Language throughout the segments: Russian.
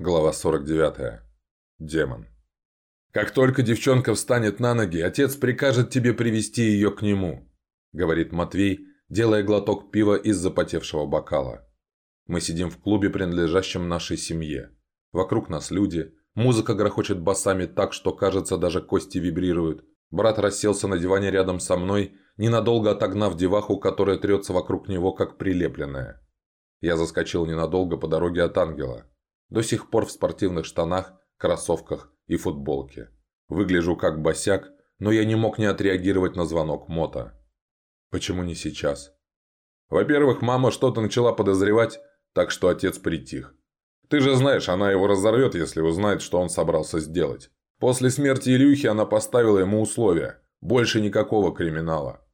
Глава 49. Демон. «Как только девчонка встанет на ноги, отец прикажет тебе привести ее к нему», — говорит Матвей, делая глоток пива из запотевшего бокала. Мы сидим в клубе, принадлежащем нашей семье. Вокруг нас люди, музыка грохочет басами так, что, кажется, даже кости вибрируют. Брат расселся на диване рядом со мной, ненадолго отогнав деваху, которая трется вокруг него, как прилепленная. Я заскочил ненадолго по дороге от ангела. До сих пор в спортивных штанах, кроссовках и футболке. Выгляжу как босяк, но я не мог не отреагировать на звонок Мота. Почему не сейчас? Во-первых, мама что-то начала подозревать, так что отец притих. Ты же знаешь, она его разорвет, если узнает, что он собрался сделать. После смерти Илюхи она поставила ему условия. Больше никакого криминала.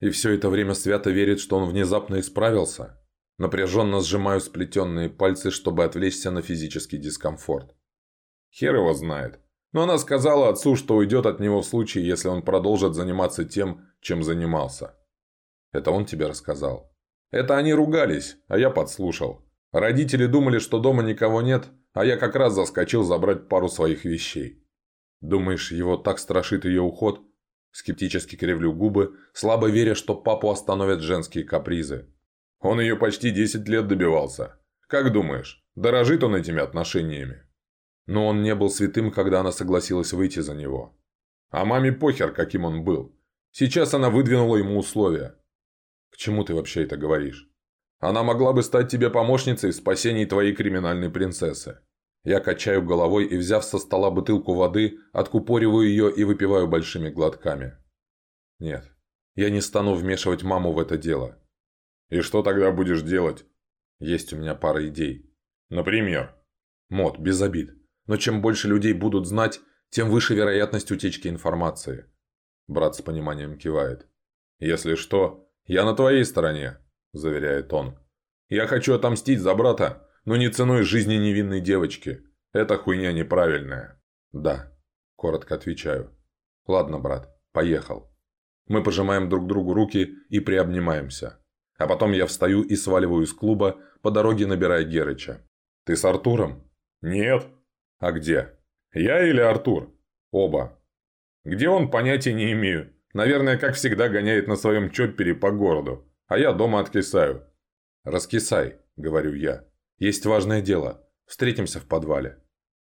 И все это время свято верит, что он внезапно исправился. Напряженно сжимаю сплетенные пальцы, чтобы отвлечься на физический дискомфорт. Хер его знает. Но она сказала отцу, что уйдет от него в случае, если он продолжит заниматься тем, чем занимался. Это он тебе рассказал? Это они ругались, а я подслушал. Родители думали, что дома никого нет, а я как раз заскочил забрать пару своих вещей. Думаешь, его так страшит ее уход? Скептически кривлю губы, слабо веря, что папу остановят женские капризы. Он ее почти 10 лет добивался. Как думаешь, дорожит он этими отношениями? Но он не был святым, когда она согласилась выйти за него. А маме похер, каким он был. Сейчас она выдвинула ему условия. К чему ты вообще это говоришь? Она могла бы стать тебе помощницей в спасении твоей криминальной принцессы. Я качаю головой и, взяв со стола бутылку воды, откупориваю ее и выпиваю большими глотками. Нет, я не стану вмешивать маму в это дело. «И что тогда будешь делать?» «Есть у меня пара идей». «Например?» «Мод, без обид. Но чем больше людей будут знать, тем выше вероятность утечки информации». Брат с пониманием кивает. «Если что, я на твоей стороне», – заверяет он. «Я хочу отомстить за брата, но не ценой жизни невинной девочки. Эта хуйня неправильная». «Да», – коротко отвечаю. «Ладно, брат, поехал». Мы пожимаем друг другу руки и приобнимаемся. А потом я встаю и сваливаю из клуба, по дороге набирая Герыча. «Ты с Артуром?» «Нет». «А где?» «Я или Артур?» «Оба». «Где он, понятия не имею. Наверное, как всегда, гоняет на своем чоппере по городу. А я дома откисаю». «Раскисай», — говорю я. «Есть важное дело. Встретимся в подвале».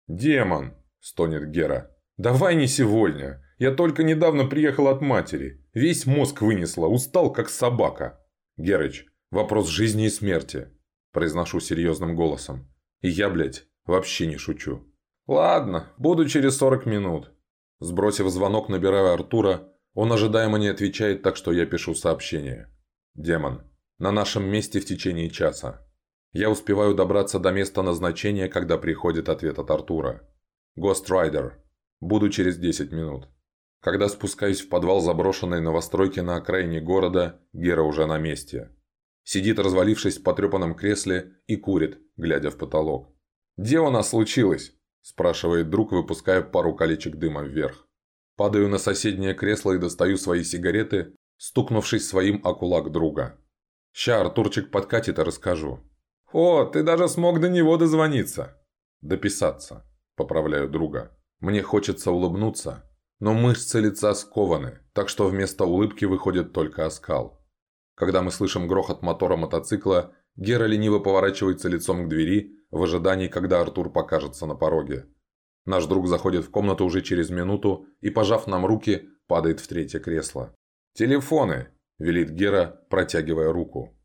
«Демон!» – стонет Гера. «Давай не сегодня. Я только недавно приехал от матери. Весь мозг вынесла, устал как собака». «Герыч, вопрос жизни и смерти», – произношу серьезным голосом. «И я, блядь, вообще не шучу». «Ладно, буду через 40 минут». Сбросив звонок, набираю Артура. Он ожидаемо не отвечает, так что я пишу сообщение. «Демон, на нашем месте в течение часа». Я успеваю добраться до места назначения, когда приходит ответ от Артура. «Гост Райдер. Буду через 10 минут». Когда спускаюсь в подвал заброшенной новостройки на окраине города, Гера уже на месте. Сидит, развалившись в потрепанном кресле, и курит, глядя в потолок. «Где у нас случилось?» – спрашивает друг, выпуская пару колечек дыма вверх. Падаю на соседнее кресло и достаю свои сигареты, стукнувшись своим о кулак друга. «Ща Артурчик подкатит и расскажу». «О, ты даже смог до него дозвониться!» «Дописаться», – поправляю друга. «Мне хочется улыбнуться, но мышцы лица скованы, так что вместо улыбки выходит только оскал. Когда мы слышим грохот мотора мотоцикла, Гера лениво поворачивается лицом к двери, в ожидании, когда Артур покажется на пороге. Наш друг заходит в комнату уже через минуту и, пожав нам руки, падает в третье кресло. «Телефоны!» – велит Гера, протягивая руку.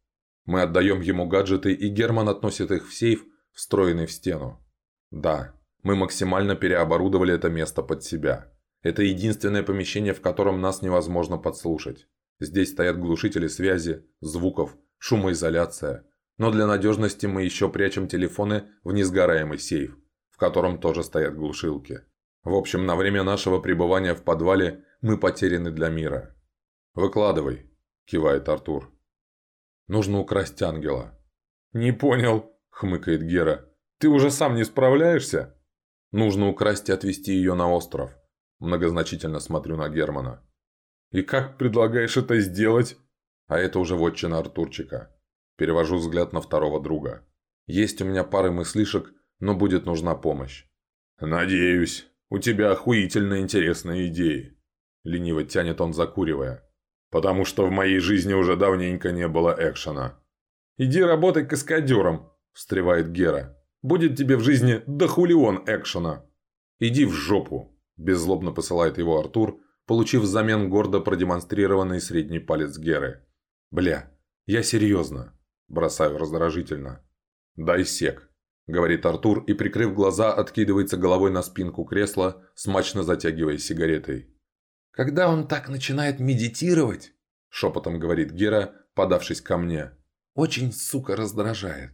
Мы отдаем ему гаджеты, и Герман относит их в сейф, встроенный в стену. Да, мы максимально переоборудовали это место под себя. Это единственное помещение, в котором нас невозможно подслушать. Здесь стоят глушители связи, звуков, шумоизоляция. Но для надежности мы еще прячем телефоны в несгораемый сейф, в котором тоже стоят глушилки. В общем, на время нашего пребывания в подвале мы потеряны для мира. «Выкладывай», – кивает Артур. «Нужно украсть ангела». «Не понял», – хмыкает Гера. «Ты уже сам не справляешься?» «Нужно украсть и отвезти ее на остров. Многозначительно смотрю на Германа. «И как предлагаешь это сделать?» А это уже вотчина Артурчика. Перевожу взгляд на второго друга. Есть у меня пары мыслишек, но будет нужна помощь. «Надеюсь, у тебя охуительно интересные идеи», – лениво тянет он, закуривая. «Потому что в моей жизни уже давненько не было экшена». «Иди работай каскадером», – встревает Гера. «Будет тебе в жизни дохулион экшена». «Иди в жопу», – беззлобно посылает его Артур, получив взамен гордо продемонстрированный средний палец Геры. «Бля, я серьезно», – бросаю раздражительно. «Дай сек», – говорит Артур и, прикрыв глаза, откидывается головой на спинку кресла, смачно затягивая сигаретой. «Когда он так начинает медитировать», – шепотом говорит Гера, подавшись ко мне, – «очень, сука, раздражает».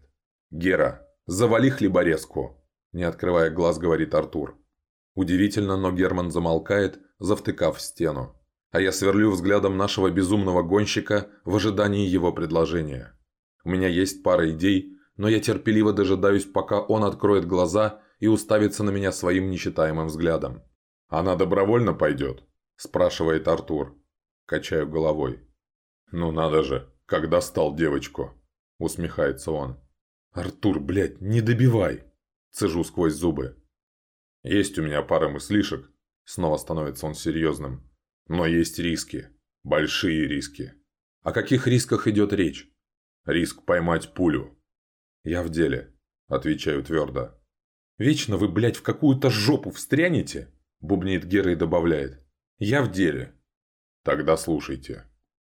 «Гера, завали хлеборезку», – не открывая глаз, говорит Артур. Удивительно, но Герман замолкает, завтыкав стену. А я сверлю взглядом нашего безумного гонщика в ожидании его предложения. У меня есть пара идей, но я терпеливо дожидаюсь, пока он откроет глаза и уставится на меня своим нечитаемым взглядом. «Она добровольно пойдет?» – спрашивает Артур. Качаю головой. «Ну надо же, когда стал девочку?» – усмехается он. «Артур, блядь, не добивай!» – цежу сквозь зубы. «Есть у меня пара мыслишек», – снова становится он серьезным. «Но есть риски. Большие риски». О каких рисках идет речь? Риск поймать пулю. «Я в деле», – отвечаю твердо. «Вечно вы, блядь, в какую-то жопу встрянете?» – бубнит Гера и добавляет. «Я в деле». «Тогда слушайте».